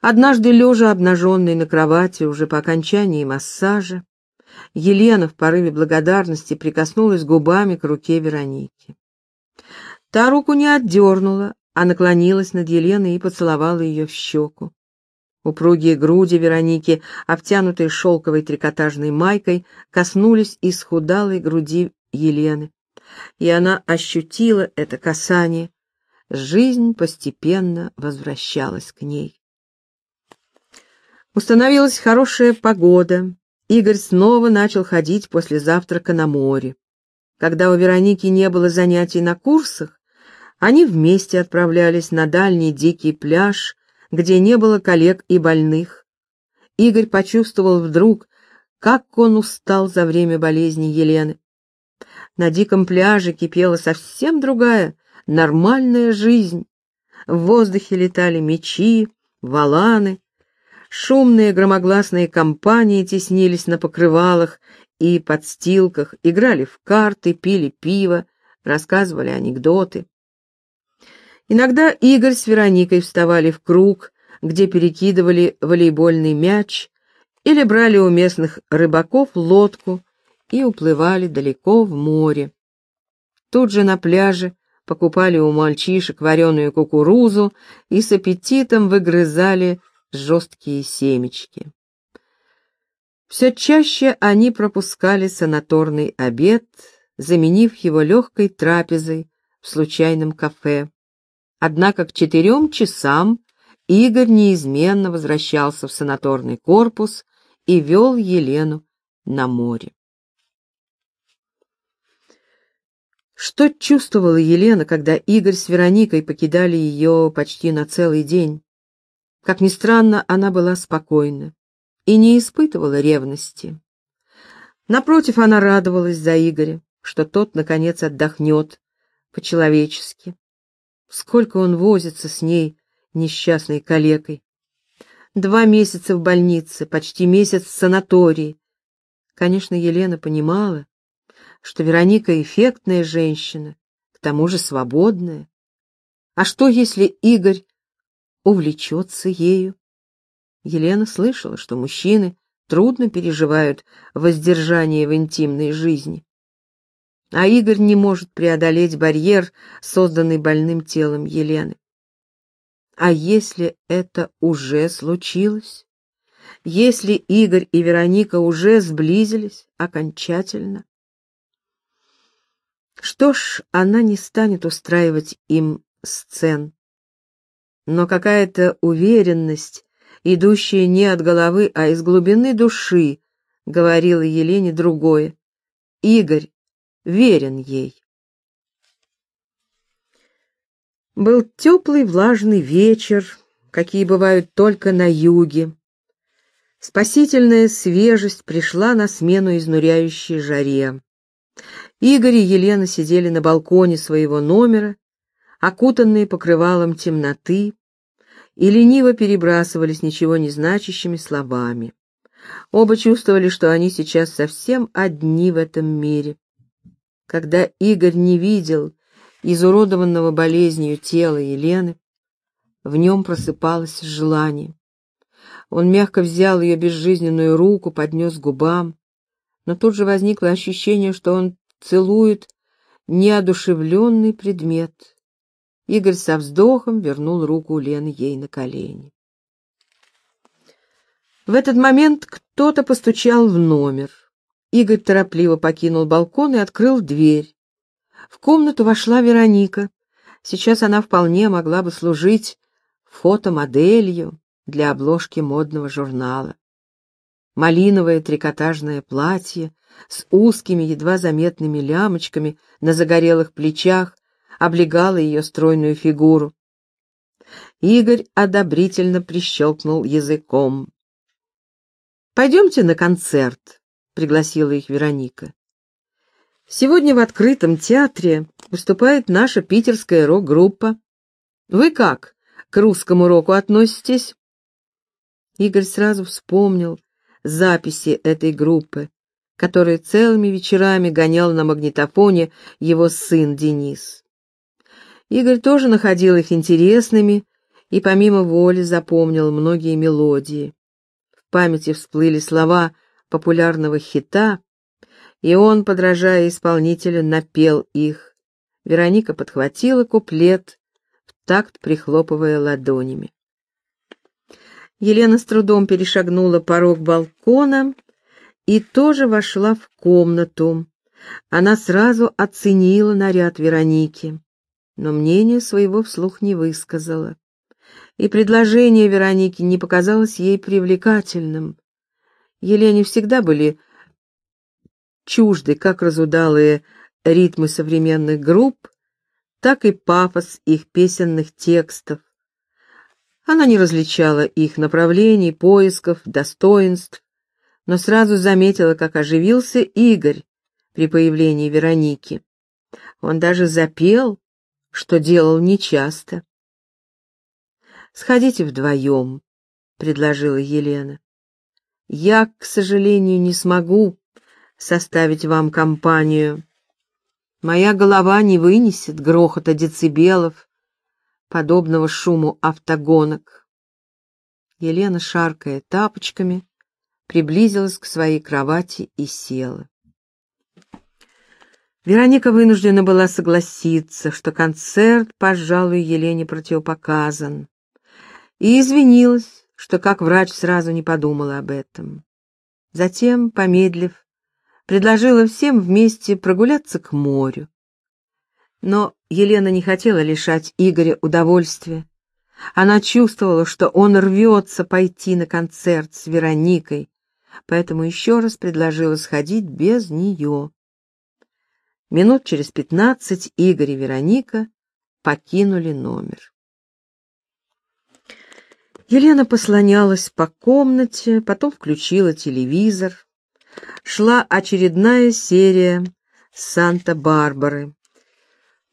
Однажды, лежа обнаженной на кровати уже по окончании массажа, Елена в порыве благодарности прикоснулась губами к руке Вероники. Та руку не отдернула, а наклонилась над Еленой и поцеловала ее в щеку. Упругие груди Вероники, обтянутые шелковой трикотажной майкой, коснулись исхудалой груди Елены, и она ощутила это касание. Жизнь постепенно возвращалась к ней. Установилась хорошая погода. Игорь снова начал ходить после завтрака на море. Когда у Вероники не было занятий на курсах, они вместе отправлялись на дальний дикий пляж, где не было коллег и больных. Игорь почувствовал вдруг, как он устал за время болезни Елены. На диком пляже кипела совсем другая, нормальная жизнь. В воздухе летали мечи, валаны, шумные громогласные компании теснились на покрывалах и подстилках, играли в карты, пили пиво, рассказывали анекдоты. Иногда Игорь с Вероникой вставали в круг, где перекидывали волейбольный мяч или брали у местных рыбаков лодку и уплывали далеко в море. Тут же на пляже покупали у мальчишек вареную кукурузу и с аппетитом выгрызали жесткие семечки. Все чаще они пропускали санаторный обед, заменив его легкой трапезой в случайном кафе. Однако к четырем часам Игорь неизменно возвращался в санаторный корпус и вел Елену на море. Что чувствовала Елена, когда Игорь с Вероникой покидали ее почти на целый день? Как ни странно, она была спокойна и не испытывала ревности. Напротив, она радовалась за Игоря, что тот, наконец, отдохнет по-человечески. Сколько он возится с ней, несчастной калекой. Два месяца в больнице, почти месяц в санатории. Конечно, Елена понимала, что Вероника эффектная женщина, к тому же свободная. А что, если Игорь увлечется ею? Елена слышала, что мужчины трудно переживают воздержание в интимной жизни. А Игорь не может преодолеть барьер, созданный больным телом Елены. А если это уже случилось? Если Игорь и Вероника уже сблизились окончательно? Что ж, она не станет устраивать им сцен. Но какая-то уверенность, идущая не от головы, а из глубины души, говорила Елене другое. Игорь верен ей. Был теплый влажный вечер, какие бывают только на юге. Спасительная свежесть пришла на смену изнуряющей жаре. Игорь и Елена сидели на балконе своего номера, окутанные покрывалом темноты, и лениво перебрасывались ничего не значащими словами. Оба чувствовали, что они сейчас совсем одни в этом мире. Когда Игорь не видел изуродованного болезнью тела Елены, в нем просыпалось желание. Он мягко взял ее безжизненную руку, поднес к губам, но тут же возникло ощущение, что он целует неодушевленный предмет. Игорь со вздохом вернул руку Лены ей на колени. В этот момент кто-то постучал в номер. Игорь торопливо покинул балкон и открыл дверь. В комнату вошла Вероника. Сейчас она вполне могла бы служить фотомоделью для обложки модного журнала. Малиновое трикотажное платье с узкими, едва заметными лямочками на загорелых плечах облегало ее стройную фигуру. Игорь одобрительно прищелкнул языком. «Пойдемте на концерт», пригласила их Вероника. Сегодня в открытом театре выступает наша питерская рок-группа. Вы как к русскому року относитесь? Игорь сразу вспомнил записи этой группы, которые целыми вечерами гонял на магнитофоне его сын Денис. Игорь тоже находил их интересными и помимо воли запомнил многие мелодии. В памяти всплыли слова популярного хита, и он, подражая исполнителю, напел их. Вероника подхватила куплет, в такт прихлопывая ладонями. Елена с трудом перешагнула порог балкона и тоже вошла в комнату. Она сразу оценила наряд Вероники, но мнение своего вслух не высказала. И предложение Вероники не показалось ей привлекательным. Елене всегда были чужды как разудалые ритмы современных групп, так и пафос их песенных текстов. Она не различала их направлений, поисков, достоинств, но сразу заметила, как оживился Игорь при появлении Вероники. Он даже запел, что делал нечасто. «Сходите вдвоем», — предложила Елена. «Я, к сожалению, не смогу составить вам компанию. Моя голова не вынесет грохота децибелов, подобного шуму автогонок. Елена, шаркая тапочками, приблизилась к своей кровати и села. Вероника вынуждена была согласиться, что концерт, пожалуй, Елене противопоказан, и извинилась, что как врач сразу не подумала об этом. Затем, помедлив, предложила всем вместе прогуляться к морю. Но Елена не хотела лишать Игоря удовольствия. Она чувствовала, что он рвется пойти на концерт с Вероникой, поэтому еще раз предложила сходить без нее. Минут через пятнадцать Игорь и Вероника покинули номер. Елена послонялась по комнате, потом включила телевизор. Шла очередная серия «Санта-Барбары».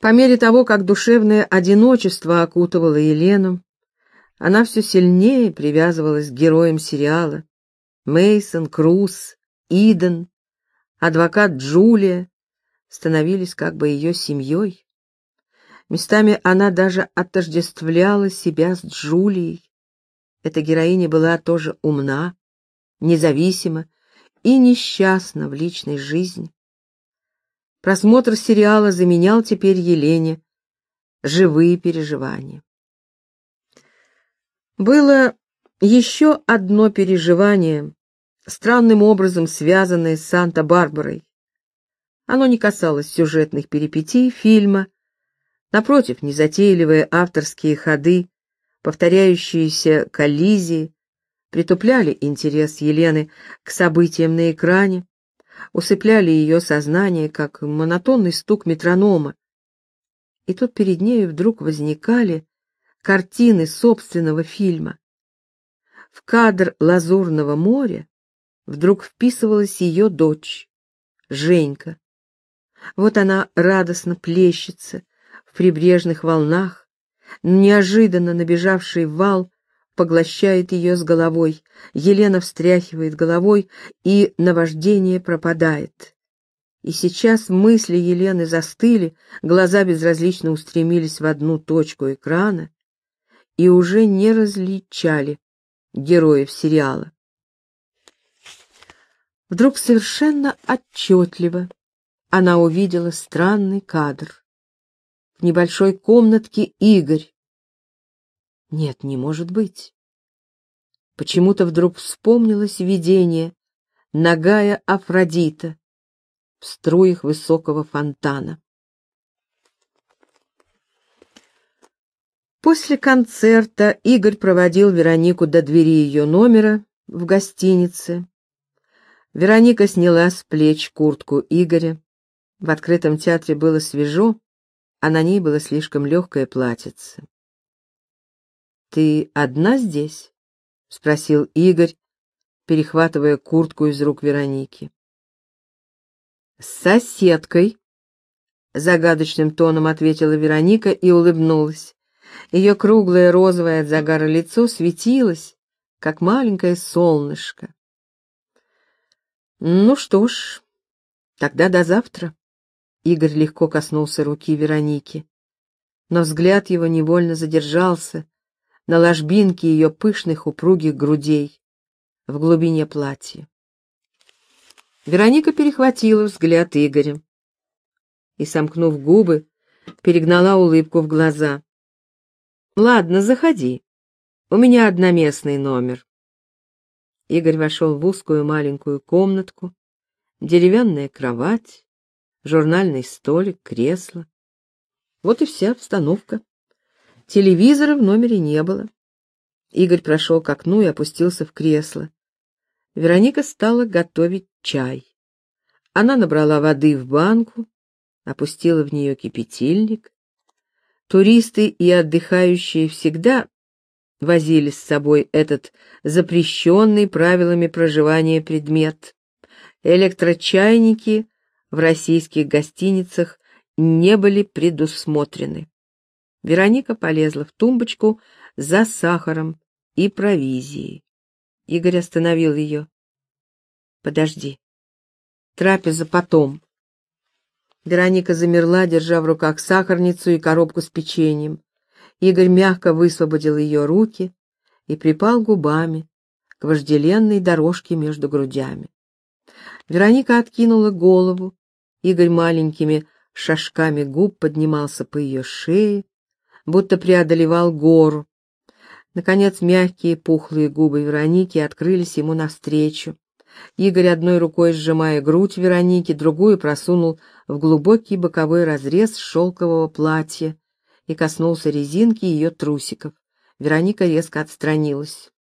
По мере того, как душевное одиночество окутывало Елену, она все сильнее привязывалась к героям сериала. Мейсон, Круз, Иден, адвокат Джулия становились как бы ее семьей. Местами она даже отождествляла себя с Джулией. Эта героиня была тоже умна, независима и несчастна в личной жизни. Просмотр сериала заменял теперь Елене живые переживания. Было еще одно переживание, странным образом связанное с Санта-Барбарой. Оно не касалось сюжетных перипетий фильма, напротив, незатейливые авторские ходы, повторяющиеся коллизии, притупляли интерес Елены к событиям на экране, усыпляли ее сознание, как монотонный стук метронома. И тут перед нею вдруг возникали картины собственного фильма. В кадр лазурного моря вдруг вписывалась ее дочь, Женька. Вот она радостно плещется в прибрежных волнах, неожиданно набежавший вал поглощает ее с головой. Елена встряхивает головой, и наваждение пропадает. И сейчас мысли Елены застыли, глаза безразлично устремились в одну точку экрана и уже не различали героев сериала. Вдруг совершенно отчетливо она увидела странный кадр. В небольшой комнатке Игорь нет, не может быть. Почему-то вдруг вспомнилось видение, нагая Афродита в струях высокого фонтана. После концерта Игорь проводил Веронику до двери ее номера в гостинице. Вероника сняла с плеч куртку Игоря. В открытом театре было свежо, а на ней было слишком легкое платьице. «Ты одна здесь?» — спросил Игорь, перехватывая куртку из рук Вероники. «С соседкой», — загадочным тоном ответила Вероника и улыбнулась. Ее круглое розовое от загара лицо светилось, как маленькое солнышко. «Ну что ж, тогда до завтра». Игорь легко коснулся руки Вероники, но взгляд его невольно задержался на ложбинке ее пышных упругих грудей в глубине платья. Вероника перехватила взгляд Игоря и, сомкнув губы, перегнала улыбку в глаза. «Ладно, заходи. У меня одноместный номер». Игорь вошел в узкую маленькую комнатку, деревянная кровать, журнальный столик, кресло. Вот и вся обстановка. Телевизора в номере не было. Игорь прошел к окну и опустился в кресло. Вероника стала готовить чай. Она набрала воды в банку, опустила в нее кипятильник. Туристы и отдыхающие всегда возили с собой этот запрещенный правилами проживания предмет. Электрочайники в российских гостиницах не были предусмотрены. Вероника полезла в тумбочку за сахаром и провизией. Игорь остановил ее. «Подожди. Трапеза потом». Вероника замерла, держа в руках сахарницу и коробку с печеньем. Игорь мягко высвободил ее руки и припал губами к вожделенной дорожке между грудями. Вероника откинула голову. Игорь маленькими шажками губ поднимался по ее шее, будто преодолевал гору. Наконец мягкие пухлые губы Вероники открылись ему навстречу. Игорь одной рукой сжимая грудь Вероники, другую просунул в глубокий боковой разрез шелкового платья и коснулся резинки ее трусиков. Вероника резко отстранилась.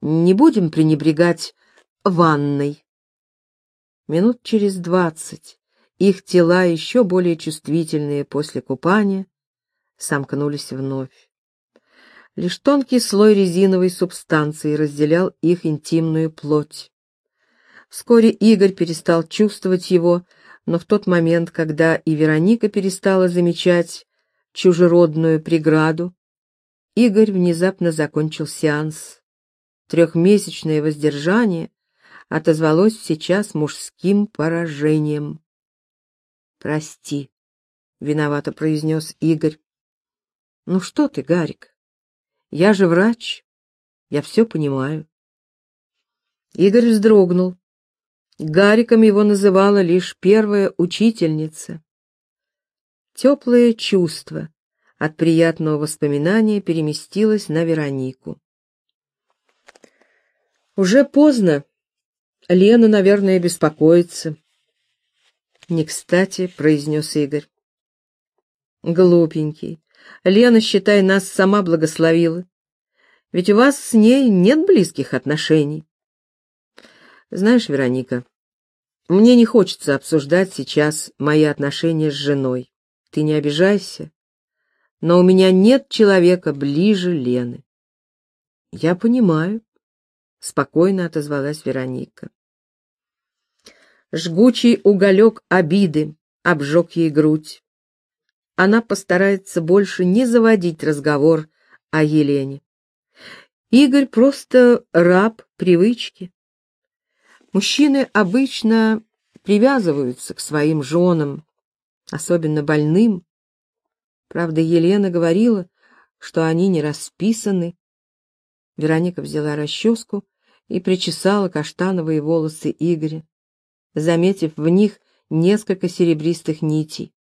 «Не будем пренебрегать ванной». Минут через двадцать их тела, еще более чувствительные после купания, сомкнулись вновь. Лишь тонкий слой резиновой субстанции разделял их интимную плоть. Вскоре Игорь перестал чувствовать его, но в тот момент, когда и Вероника перестала замечать чужеродную преграду, Игорь внезапно закончил сеанс. Трехмесячное воздержание отозвалось сейчас мужским поражением. «Прости», — виновато произнес Игорь. «Ну что ты, Гарик? Я же врач, я все понимаю». Игорь вздрогнул. Гариком его называла лишь первая учительница. Теплое чувство от приятного воспоминания переместилось на Веронику. Уже поздно. Лена, наверное, беспокоится. Не кстати, произнес Игорь. Глупенький. Лена, считай, нас сама благословила. Ведь у вас с ней нет близких отношений. Знаешь, Вероника, мне не хочется обсуждать сейчас мои отношения с женой. Ты не обижайся, но у меня нет человека ближе Лены. Я понимаю, спокойно отозвалась Вероника. Жгучий уголек обиды обжег ей грудь. Она постарается больше не заводить разговор о Елене. Игорь просто раб привычки. Мужчины обычно привязываются к своим женам, особенно больным. Правда, Елена говорила, что они не расписаны. Вероника взяла расческу и причесала каштановые волосы Игоря, заметив в них несколько серебристых нитей.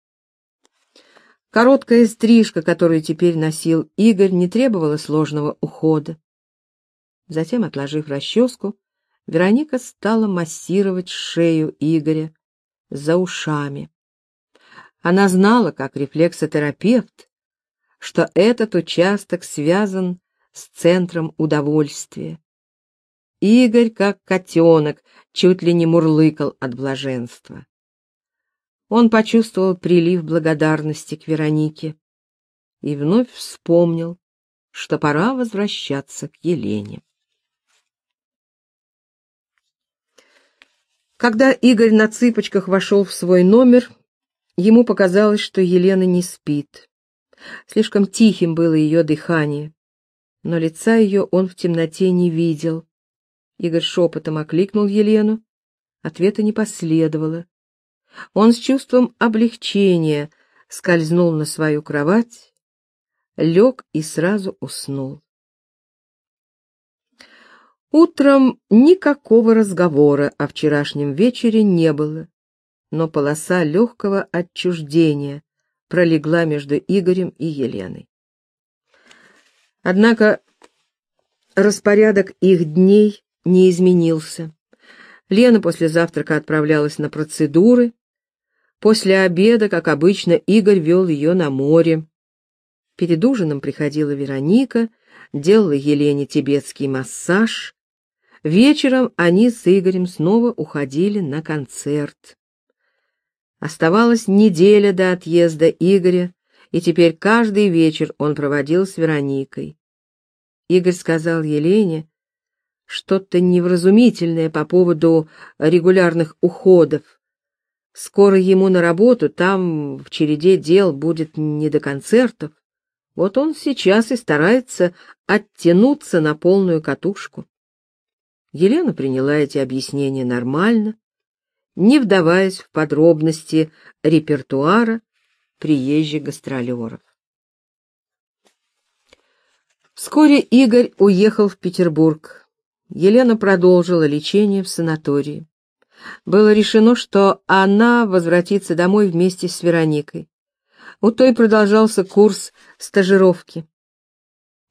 Короткая стрижка, которую теперь носил Игорь, не требовала сложного ухода. Затем, отложив расческу, Вероника стала массировать шею Игоря за ушами. Она знала, как рефлексотерапевт, что этот участок связан с центром удовольствия. Игорь, как котенок, чуть ли не мурлыкал от блаженства. Он почувствовал прилив благодарности к Веронике и вновь вспомнил, что пора возвращаться к Елене. Когда Игорь на цыпочках вошел в свой номер, ему показалось, что Елена не спит. Слишком тихим было ее дыхание, но лица ее он в темноте не видел. Игорь шепотом окликнул Елену, ответа не последовало. Он с чувством облегчения скользнул на свою кровать, лег и сразу уснул. Утром никакого разговора о вчерашнем вечере не было, но полоса легкого отчуждения пролегла между Игорем и Еленой. Однако распорядок их дней не изменился. Лена после завтрака отправлялась на процедуры. После обеда, как обычно, Игорь вел ее на море. Перед ужином приходила Вероника, делала Елене тибетский массаж, Вечером они с Игорем снова уходили на концерт. Оставалась неделя до отъезда Игоря, и теперь каждый вечер он проводил с Вероникой. Игорь сказал Елене что-то невразумительное по поводу регулярных уходов. Скоро ему на работу, там в череде дел будет не до концертов. Вот он сейчас и старается оттянуться на полную катушку. Елена приняла эти объяснения нормально, не вдаваясь в подробности репертуара приезжих гастролеров. Вскоре Игорь уехал в Петербург. Елена продолжила лечение в санатории. Было решено, что она возвратится домой вместе с Вероникой. У той продолжался курс стажировки.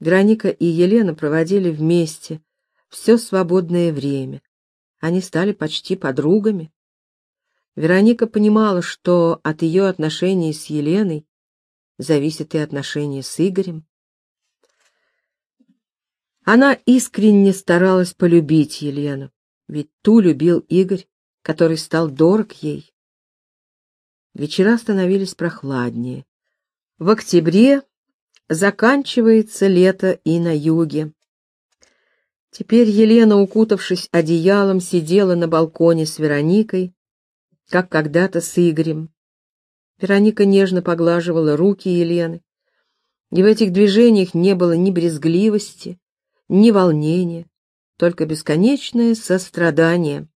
Вероника и Елена проводили вместе все свободное время. Они стали почти подругами. Вероника понимала, что от ее отношений с Еленой зависит и отношения с Игорем. Она искренне старалась полюбить Елену, ведь ту любил Игорь, который стал дорог ей. Вечера становились прохладнее. В октябре заканчивается лето и на юге. Теперь Елена, укутавшись одеялом, сидела на балконе с Вероникой, как когда-то с Игорем. Вероника нежно поглаживала руки Елены, и в этих движениях не было ни брезгливости, ни волнения, только бесконечное сострадание.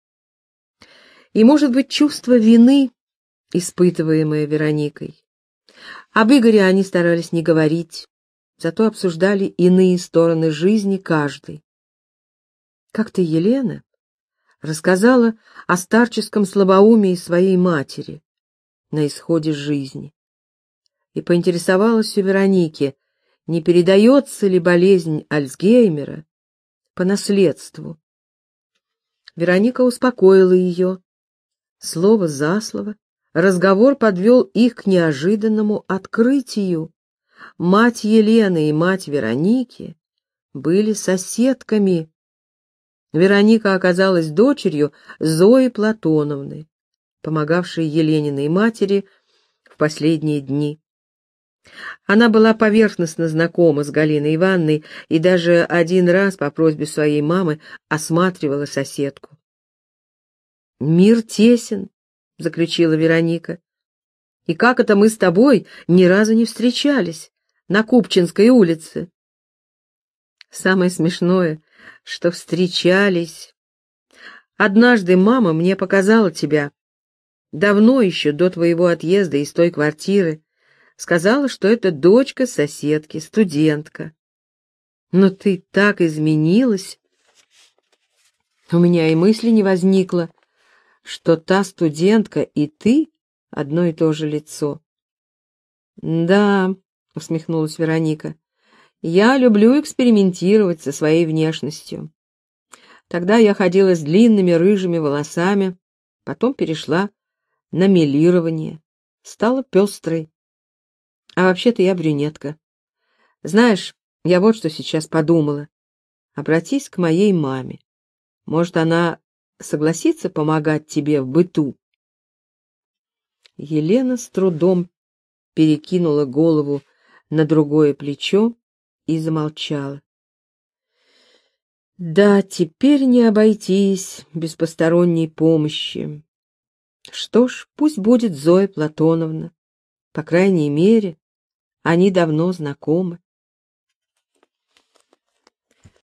И, может быть, чувство вины, испытываемое Вероникой. Об Игоре они старались не говорить, зато обсуждали иные стороны жизни каждой. Как-то Елена рассказала о старческом слабоумии своей матери на исходе жизни и поинтересовалась у Вероники, не передается ли болезнь Альцгеймера по наследству. Вероника успокоила ее. Слово за слово разговор подвел их к неожиданному открытию. Мать Елены и мать Вероники были соседками Вероника оказалась дочерью Зои Платоновны, помогавшей Елениной матери в последние дни. Она была поверхностно знакома с Галиной Ивановной и даже один раз по просьбе своей мамы осматривала соседку. «Мир тесен», — заключила Вероника. «И как это мы с тобой ни разу не встречались на Купчинской улице?» Самое смешное, что встречались. Однажды мама мне показала тебя. Давно еще, до твоего отъезда из той квартиры. Сказала, что это дочка соседки, студентка. Но ты так изменилась. У меня и мысли не возникло, что та студентка и ты одно и то же лицо. Да, усмехнулась Вероника. Я люблю экспериментировать со своей внешностью. Тогда я ходила с длинными рыжими волосами, потом перешла на мелирование, стала пестрой. А вообще-то я брюнетка. Знаешь, я вот что сейчас подумала. Обратись к моей маме. Может, она согласится помогать тебе в быту? Елена с трудом перекинула голову на другое плечо и замолчала. Да, теперь не обойтись без посторонней помощи. Что ж, пусть будет Зоя Платоновна. По крайней мере, они давно знакомы.